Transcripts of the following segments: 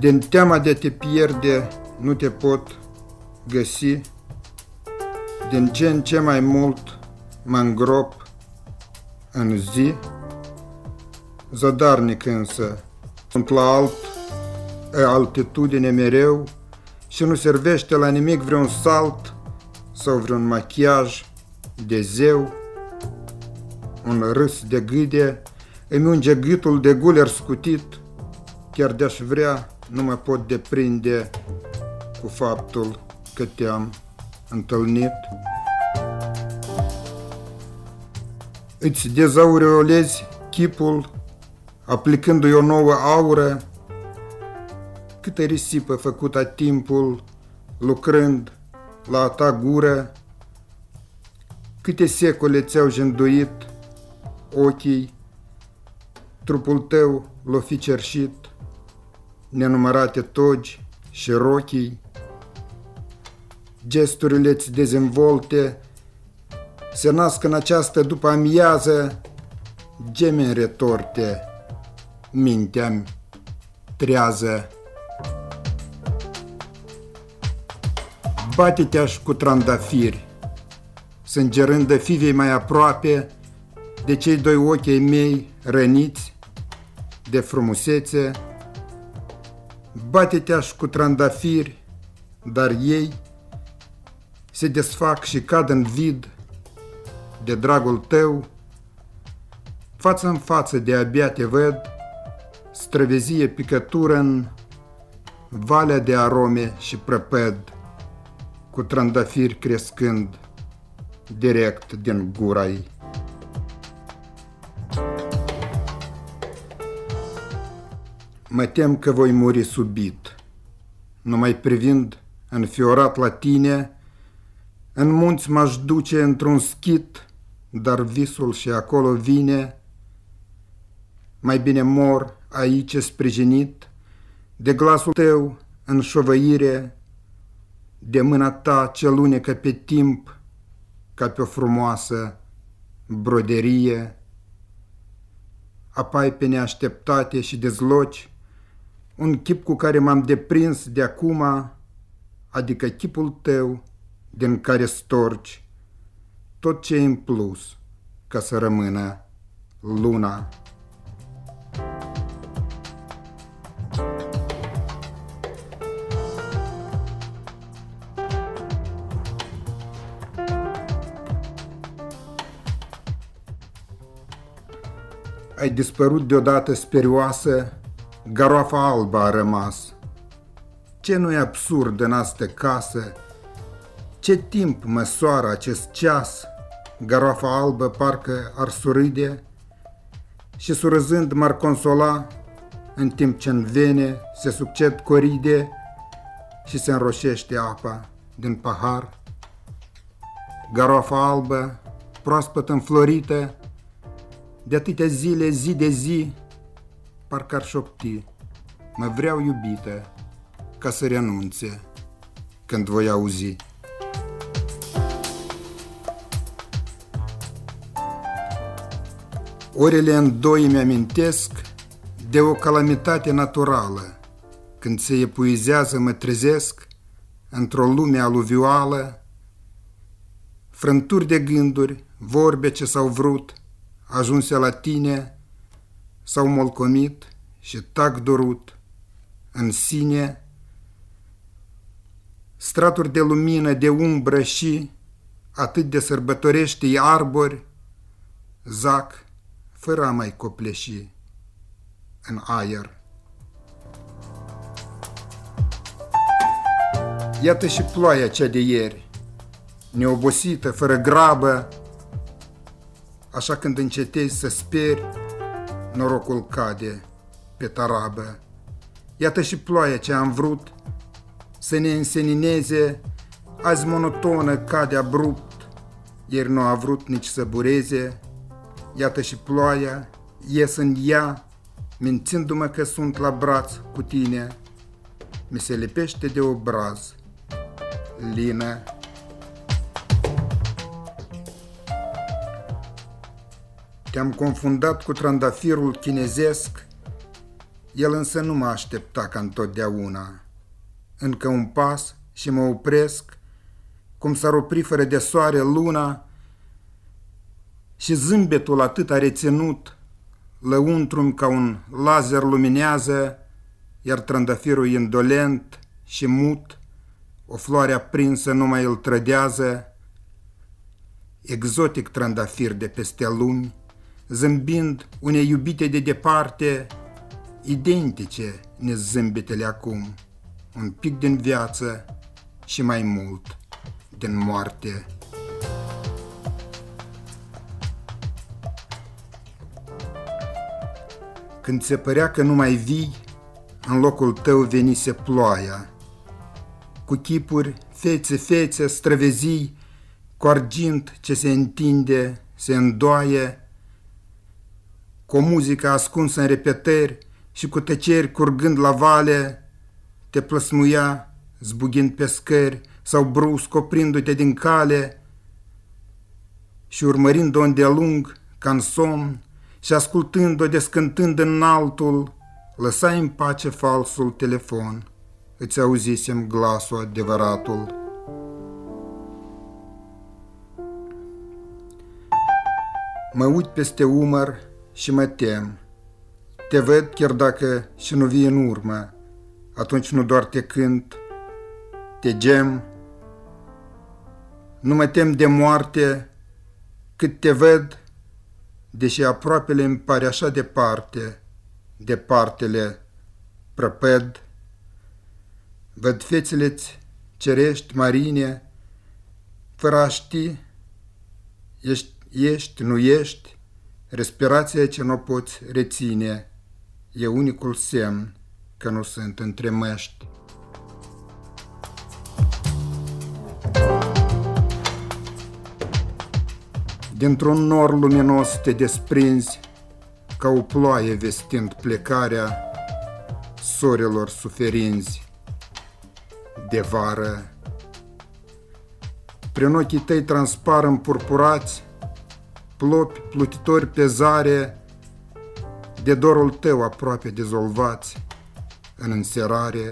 Din teama de te pierde, nu te pot găsi. Din ce în ce mai mult mă îngrop în zi. Zadarnic însă, sunt la alt, altitudine mereu și nu servește la nimic vreun salt sau vreun machiaj de zeu. Un râs de gâde îmi unge gâtul de guler scutit, chiar de-aș vrea nu mă pot deprinde cu faptul că te-am întâlnit. Îți dezaureolezi chipul aplicându-i o nouă aură, câtă risipă făcută timpul lucrând la ta gură, câte secole ți-au jânduit ochii, trupul tău l-o fi cerșit, nenumărate togi și rochii, gesturile ți dezvolte, se nasc în această după amiază, gemeni retorte, mintea trează. Bate-te-aș cu trandafiri, sângerând de fivei mai aproape de cei doi ochi ai mei răniți de frumusețe, Bate-te-aș cu trandafiri, dar ei se desfac și cad în vid de dragul tău, față în față de abia te văd, străvezie picătură în valea de arome și prăpăd, cu trandafiri crescând direct din gura ei. Mă tem că voi muri subit, numai privind înfiorat la tine, în munți m-aș duce într-un schit, dar visul și acolo vine. Mai bine mor aici sprijinit de glasul tău în șovăire, de mâna ta ce lunecă pe timp ca pe o frumoasă broderie. Apai pe neașteptate și dezloci, un chip cu care m-am deprins de acum, adică chipul tău din care storci tot ce e în plus ca să rămână luna. Ai dispărut deodată sperioasă Garoafa albă a rămas. Ce nu e absurd în astă casă? Ce timp măsoară acest ceas? Garoafa albă parcă ar surâde și surâzând m-ar consola în timp ce în vene se succed coride și se înroșește apa din pahar. Garoafa albă, proaspăt înflorită, de atâtea zile, zi de zi, parcă ar șopti, mă vreau iubită, ca să renunțe când voi auzi. Orele în doi mi-amintesc de o calamitate naturală. Când se epuizează, mă trezesc într-o lume aluvioală, frânturi de gânduri, vorbe ce s-au vrut, ajunse la tine, s-au molcomit și tac dorut în sine straturi de lumină, de umbră și atât de sărbătorește arbori, zac, fără a mai copleși în aer. Iată și ploaia cea de ieri, neobosită, fără grabă, așa când încetezi să speri, norocul cade pe tarabă. Iată și ploaia ce am vrut să ne însenineze, azi monotonă cade abrupt, ieri nu a vrut nici să bureze. Iată și ploaia, ies în ea, mințindu-mă că sunt la braț cu tine, mi se lipește de obraz. Lină Te-am confundat cu trandafirul chinezesc, El însă nu mă aștepta ca întotdeauna. Încă un pas și mă opresc, cum s-ar opri fără de soare luna, și zâmbetul atât a reținut, lăuntru ca un laser luminează, iar trandafirul indolent și mut, o floare aprinsă nu mai îl trădează, exotic trandafir de peste lumi, zâmbind unei iubite de departe, identice ne zâmbetele acum, un pic din viață și mai mult din moarte. Când se părea că nu mai vii, în locul tău venise ploaia. Cu chipuri, fețe, fețe, străvezii, cu argint ce se întinde, se îndoaie, cu o muzică ascunsă în repetări și cu tăceri curgând la vale, te plăsmuia, zbugind pe scări sau brusc oprindu-te din cale și urmărind-o îndelung ca în somn și ascultând-o descântând în altul, lăsai în pace falsul telefon, îți auzisem glasul adevăratul. Mă uit peste umăr și mă tem. Te văd chiar dacă și nu vii în urmă, atunci nu doar te cânt, te gem. Nu mă tem de moarte, cât te văd, deși aproapele îmi pare așa departe, departele prăpăd. Văd fețele-ți cerești, marine, fără a ști, ești Ești, nu ești, respirația ce nu poți reține, e unicul semn că nu sunt între măști. Dintr-un nor luminos te desprinzi, ca o ploaie vestind plecarea sorilor suferinzi de vară. Prin ochii tăi transpar împurpurați plopi, plutitori pe zare, de dorul tău aproape dezolvați în înserare.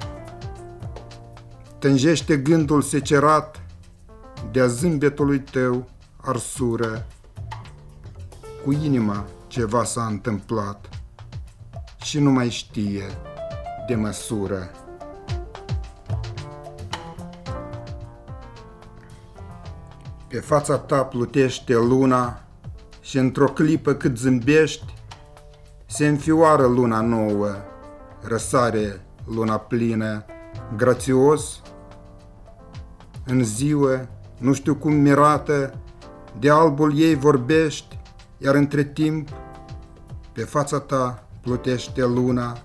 Tânjește gândul secerat de-a zâmbetului tău arsură. Cu inima ceva s-a întâmplat și nu mai știe de măsură. Pe fața ta plutește luna și într-o clipă cât zâmbești, se înfioară luna nouă, răsare luna plină, grațios, în ziua, nu știu cum mirată, de albul ei vorbești, iar între timp, pe fața ta plutește luna,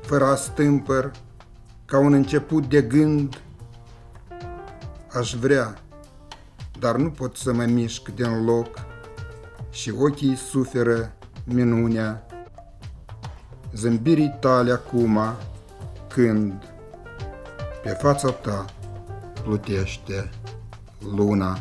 fără a stâmpăr, ca un început de gând, aș vrea, dar nu pot să mă mișc din loc, și ochii suferă minunea zâmbirii tale acum când pe fața ta plutește luna.